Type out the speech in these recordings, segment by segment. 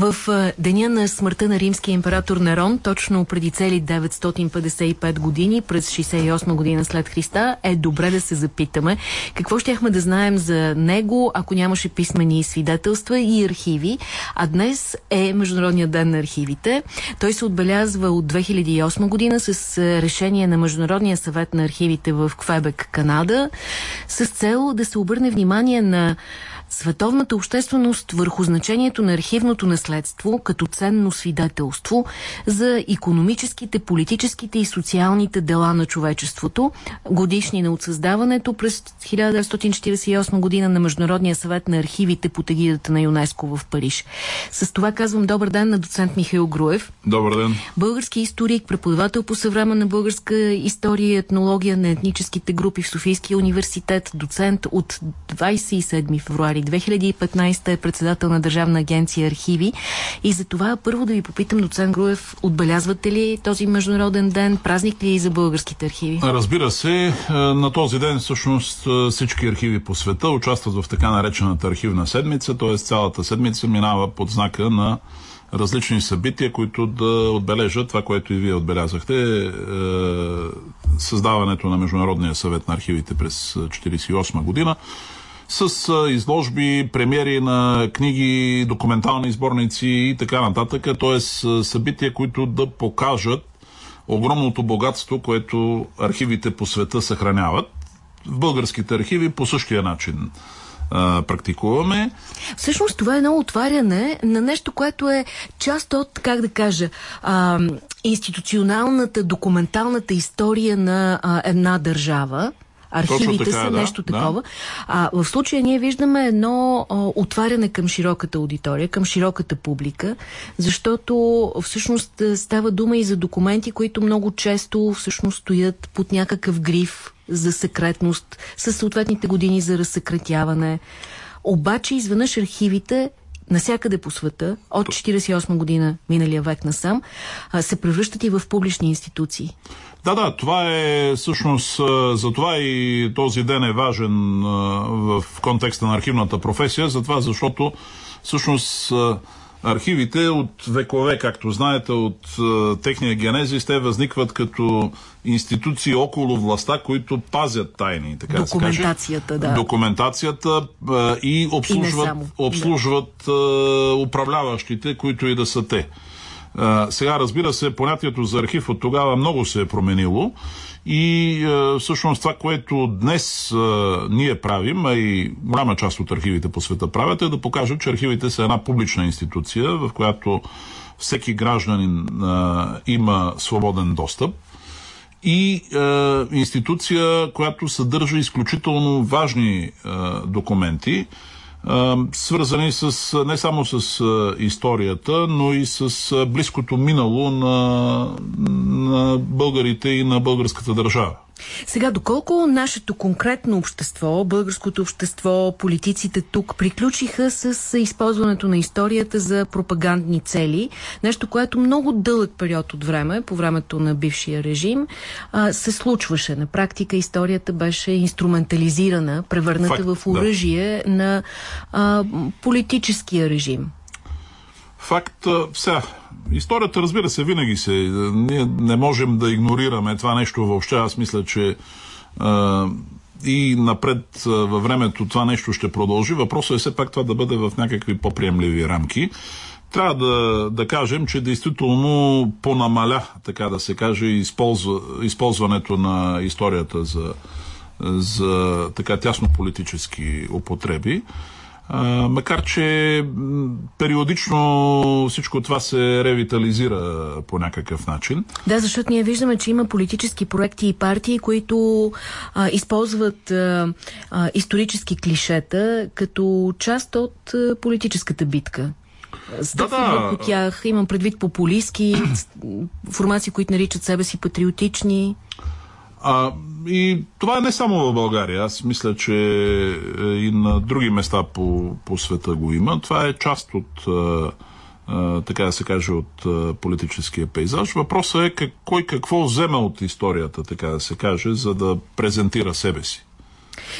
В деня на смъртта на римския император Нерон, точно преди цели 955 години, през 68 година след Христа, е добре да се запитаме какво щяхме да знаем за него, ако нямаше писмени свидетелства и архиви. А днес е Международният ден на архивите. Той се отбелязва от 2008 година с решение на Международния съвет на архивите в Квебек, Канада, с цел да се обърне внимание на световната общественост върху значението на архивното наследство като ценно свидетелство за економическите, политическите и социалните дела на човечеството. Годишнина от създаването през 1948 година на Международния съвет на архивите под егидата на ЮНЕСКО в Париж. С това казвам добър ден на доцент Михаил Груев. Добър ден. Български историк, преподавател по съвременна българска история и етнология на етническите групи в Софийския университет, доцент от 27 февруари януари 2015 е председател на Държавна агенция архиви. И за това първо да ви попитам, доцент Груев, отбелязвате ли този международен ден? Празник ли е и за българските архиви? Разбира се, е, на този ден всъщност е, всички архиви по света участват в така наречената архивна седмица, т.е. цялата седмица минава под знака на различни събития, които да отбележат това, което и вие отбелязахте, е, създаването на Международния съвет на архивите през 1948 година с изложби, премиери на книги, документални сборници и така нататък. Т.е. събития, които да покажат огромното богатство, което архивите по света съхраняват. В българските архиви по същия начин практикуваме. Всъщност това е едно отваряне на нещо, което е част от, как да кажа, а, институционалната, документалната история на а, една държава архивите така, са да, нещо такова. Да. А, в случая ние виждаме едно а, отваряне към широката аудитория, към широката публика, защото всъщност става дума и за документи, които много често всъщност стоят под някакъв гриф за секретност, със съответните години за разсекретяване. Обаче изведнъж архивите насякъде по света, от 1948 година, миналия век насам, се превръщат и в публични институции. Да, да, това е всъщност, за това и този ден е важен в контекста на архивната професия, затова защото всъщност архивите от векове, както знаете, от техния генезис, те възникват като институции около властта, които пазят тайни. Така Документацията, да. Документацията и обслужват, и обслужват да. управляващите, които и да са те. Сега, разбира се, понятието за архив от тогава много се е променило и всъщност това, което днес ние правим, а и голяма част от архивите по света правят, е да покажат, че архивите са една публична институция, в която всеки гражданин има свободен достъп. И е, институция, която съдържа изключително важни е, документи, свързани с, не само с историята, но и с близкото минало на, на българите и на българската държава. Сега, доколко нашето конкретно общество, българското общество, политиците тук приключиха с използването на историята за пропагандни цели, нещо, което много дълъг период от време, по времето на бившия режим, се случваше. На практика историята беше инструментализирана, превърната Факт, в оръжие да. на а, политическия режим. Факт, сега, историята разбира се винаги се, ние не можем да игнорираме това нещо въобще, аз мисля, че а, и напред във времето това нещо ще продължи. Въпросът е все пак това да бъде в някакви по-приемливи рамки. Трябва да, да кажем, че действително понамаля, така да се каже, използва, използването на историята за, за така тясно политически употреби макар, че периодично всичко това се ревитализира по някакъв начин. Да, защото ние виждаме, че има политически проекти и партии, които а, използват а, а, исторически клишета като част от а, политическата битка. Стъпват да, да. върху тях, имам предвид популистски формации, които наричат себе си патриотични. А, и това е не само в България. Аз мисля, че е, и на други места по, по света го има. Това е част от, а, така да се каже, от политическия пейзаж. Въпросът е как, кой какво вземе от историята, така да се каже, за да презентира себе си.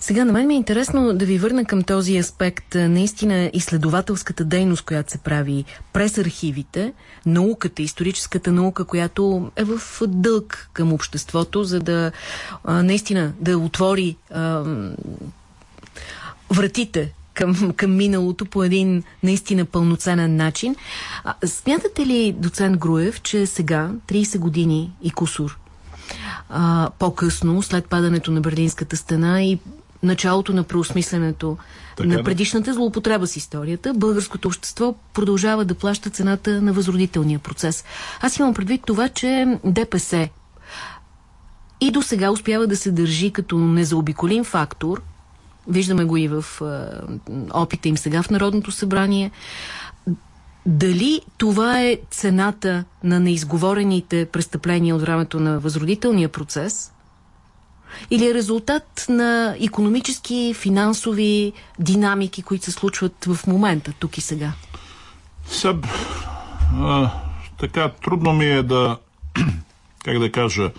Сега на мен ми е интересно да ви върна към този аспект. Наистина изследователската дейност, която се прави през архивите, науката, историческата наука, която е в дълг към обществото, за да наистина да отвори а, вратите към, към миналото по един наистина пълноценен начин. А, смятате ли, доцент Груев, че сега, 30 години и кусор, по-късно, след падането на Берлинската стена и началото на преосмисленето така, на предишната злоупотреба с историята, българското общество продължава да плаща цената на възродителния процес. Аз имам предвид това, че ДПС и до сега успява да се държи като незаобиколим фактор, виждаме го и в опита им сега в Народното събрание, дали това е цената на неизговорените престъпления от времето на възродителния процес или е резултат на економически, финансови динамики, които се случват в момента, тук и сега? Съб, а, така, трудно ми е да, как да кажа,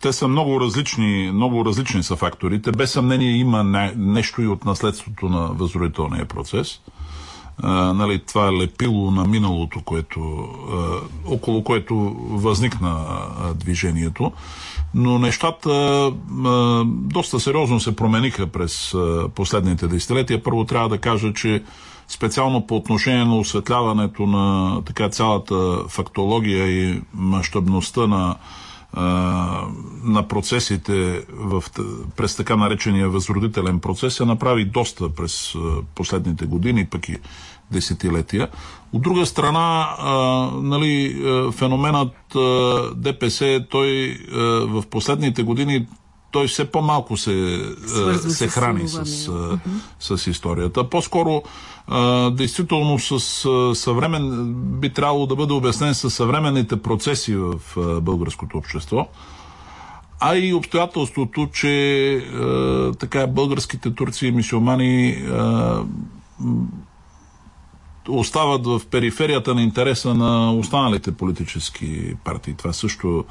те са много различни, много различни са факторите. Без съмнение има не, нещо и от наследството на възродителния процес а, нали, това лепило на миналото, което, а, около което възникна а, движението. Но нещата а, доста сериозно се промениха през а, последните десетилетия. Първо трябва да кажа, че специално по отношение на осветляването на така цялата фактология и мащабността на на процесите в, през така наречения възродителен процес се направи доста през последните години, пък и десетилетия. От друга страна, а, нали, феноменът а, ДПС, той а, в последните години той все по-малко се, се храни с, с, с историята. По-скоро, действително, с съвремен, би трябвало да бъде обяснен с съвременните процеси в българското общество а и обстоятелството, че е, така българските турци и мисиомани е, остават в периферията на интереса на останалите политически партии. Това също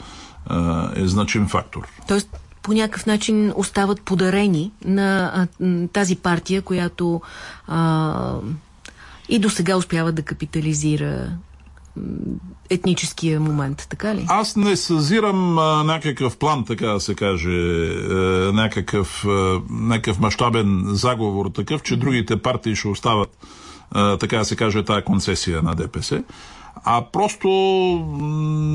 е, е значим фактор. Тоест, по някакъв начин остават подарени на а, тази партия, която а, и до сега успява да капитализира етническия момент, така ли? Аз не съзирам а, някакъв план, така да се каже, а, някакъв, а, някакъв мащабен заговор, такъв, че другите партии ще остават, а, така да се каже, тая концесия на ДПС а просто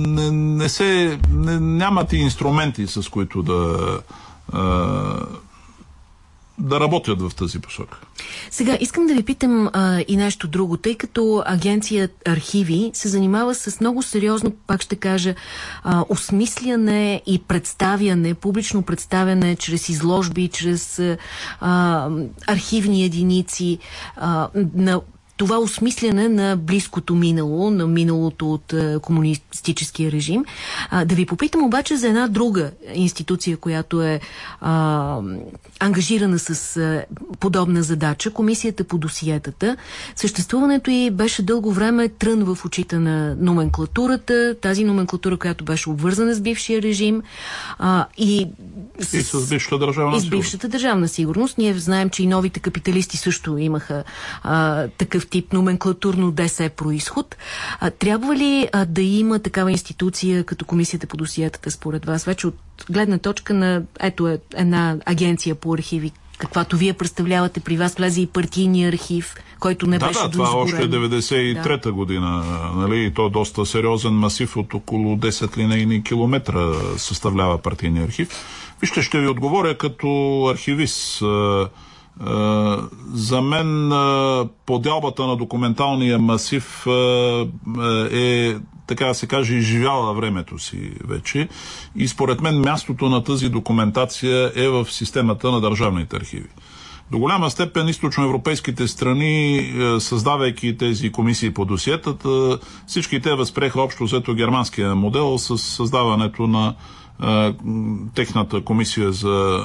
не, не се, не, нямат и инструменти, с които да, да работят в тази посока. Сега, искам да ви питам а, и нещо друго, тъй като агенция Архиви се занимава с много сериозно, пак ще кажа, а, осмисляне и представяне, публично представяне чрез изложби, чрез а, архивни единици а, на това осмисляне на близкото минало, на миналото от е, комунистическия режим. А, да ви попитам обаче за една друга институция, която е а, ангажирана с а, подобна задача, Комисията по досиетата. Съществуването й беше дълго време трън в очите на номенклатурата, тази номенклатура, която беше обвързана с бившия режим а, и с, и с бившата държавна и с бившата държавна сигурност. Ние знаем, че и новите капиталисти също имаха а, такъв тип номенклатурно ДС происход. А, трябва ли а, да има такава институция като Комисията по досиетата според вас? Вече от гледна точка на ето е, една агенция по архиви, каквато вие представлявате, при вас влезе и партийния архив, който не да, беше Да, това още 93-та да. година, нали, и то е доста сериозен масив от около 10 линейни километра съставлява партийния архив. Вижте, ще ви отговоря като архивист. За мен подялбата на документалния масив е, така да се каже, изживяла времето си вече. И според мен мястото на тази документация е в системата на държавните архиви. До голяма степен източноевропейските страни, създавайки тези комисии по досиетата, всички те възпреха общо взето германския модел с създаването на техната комисия за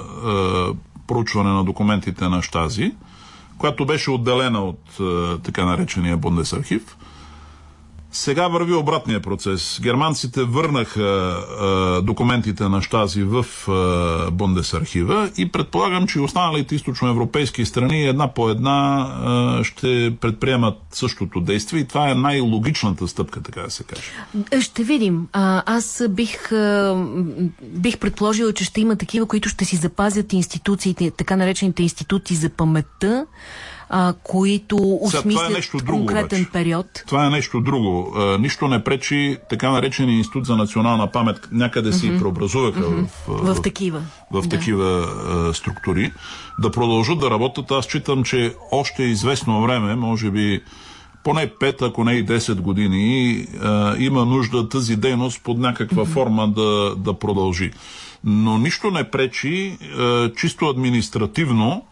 проучване на документите на Штази, която беше отделена от така наречения Бундесархив. Сега върви обратния процес. Германците върнаха а, документите на Штази в а, Бундесархива и предполагам, че останалите източноевропейски страни една по една а, ще предприемат същото действие и това е най-логичната стъпка, така да се каже. Ще видим. А, аз бих, а, бих предположила, че ще има такива, които ще си запазят институциите, така наречените институти за паметта, а, които осмислят е друго, конкретен обаче. период. Това е нещо друго. А, нищо не пречи така наречения институт за национална памет някъде си mm-hmm. преобразуваха mm-hmm. в, в, в такива, в, в да. такива а, структури. Да продължат да работят. Аз считам, че още известно време, може би поне 5, ако не и 10 години, а, има нужда тази дейност под някаква mm-hmm. форма да, да продължи. Но нищо не пречи а, чисто административно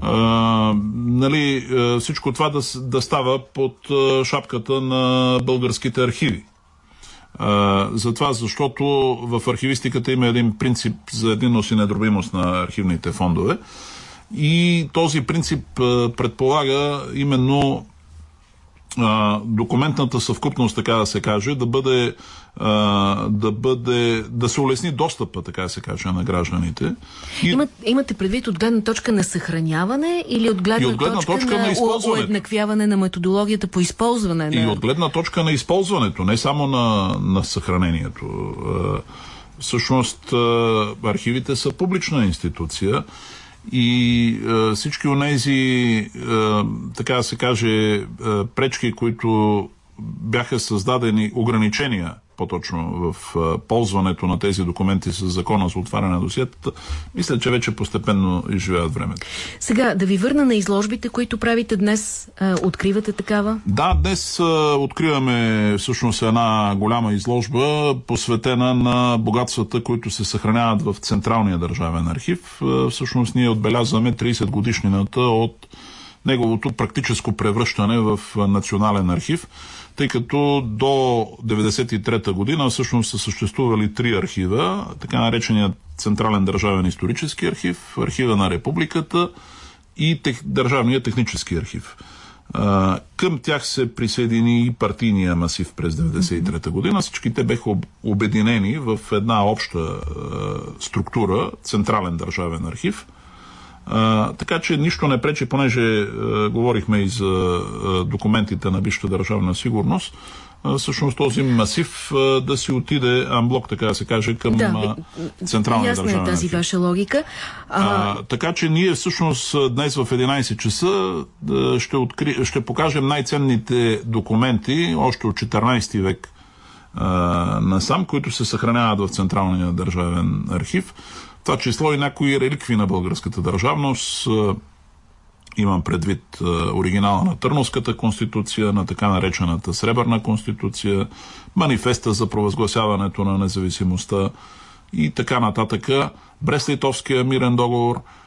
а, нали, всичко това да, да става под шапката на българските архиви. А, затова, защото в архивистиката има един принцип за единност и недробимост на архивните фондове. И този принцип предполага именно а, документната съвкупност, така да се каже, да бъде, а, да бъде, да се улесни достъпа, така да се каже, на гражданите. И... Имат, имате предвид от гледна точка на съхраняване или от гледна, от гледна точка, точка на, на уеднаквяване на методологията по използване? На... И от гледна точка на използването, не само на, на съхранението. Всъщност, архивите са публична институция и е, всички от тези, е, така да се каже, е, пречки, които бяха създадени ограничения по-точно в ползването на тези документи с закона за отваряне на досиетата, мисля, че вече постепенно изживяват времето. Сега, да ви върна на изложбите, които правите днес. Откривате такава? Да, днес откриваме всъщност една голяма изложба, посветена на богатствата, които се съхраняват в Централния държавен архив. Всъщност ние отбелязваме 30 годишнината от неговото практическо превръщане в национален архив тъй като до 1993 година всъщност са съществували три архива, така нареченият Централен държавен исторически архив, архива на републиката и тех, Държавния технически архив. Към тях се присъедини и партийния масив през 1993 година. Всички те беха обединени в една обща структура, Централен държавен архив – а, така че нищо не пречи, понеже а, говорихме и за а, документите на Бившата държавна сигурност, а, всъщност този масив а, да си отиде амблок, така да се каже, към да, централния ясна държавен е тази ваша логика. А... А, така че ние всъщност днес в 11 часа ще, откри... ще покажем най-ценните документи, още от 14 век а, насам, които се съхраняват в Централния държавен архив това число и някои реликви на българската държавност. Имам предвид оригинала на Търновската конституция, на така наречената Сребърна конституция, манифеста за провъзгласяването на независимостта и така нататък. Брест-Литовския мирен договор –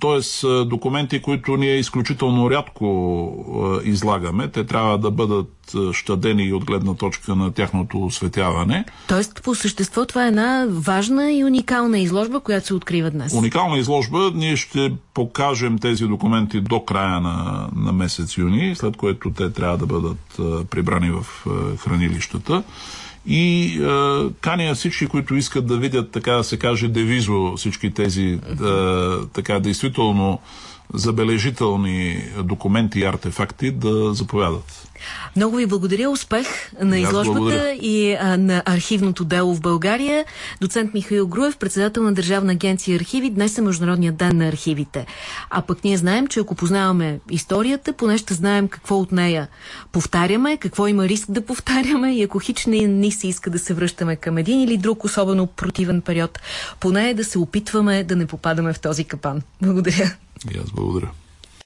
Тоест, документи, които ние изключително рядко излагаме, те трябва да бъдат щадени от гледна точка на тяхното осветяване. Тоест, по същество това е една важна и уникална изложба, която се открива днес. Уникална изложба. Ние ще покажем тези документи до края на, на месец юни, след което те трябва да бъдат прибрани в хранилищата и е, каня всички, които искат да видят, така да се каже, девизо всички тези е, така действително забележителни документи и артефакти да заповядат. Много ви благодаря. Успех на изложбата и а, на архивното дело в България. Доцент Михаил Груев, председател на Държавна агенция архиви. Днес е Международният ден на архивите. А пък ние знаем, че ако познаваме историята, поне ще знаем какво от нея повтаряме, какво има риск да повтаряме и ако хич не ни се иска да се връщаме към един или друг особено противен период, поне е да се опитваме да не попадаме в този капан. Благодаря. И аз благодаря.